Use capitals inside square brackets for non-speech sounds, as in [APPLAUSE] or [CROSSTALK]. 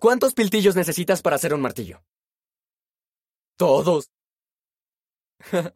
¿Cuántos piltillos necesitas para hacer un martillo? Todos. [LAUGHS]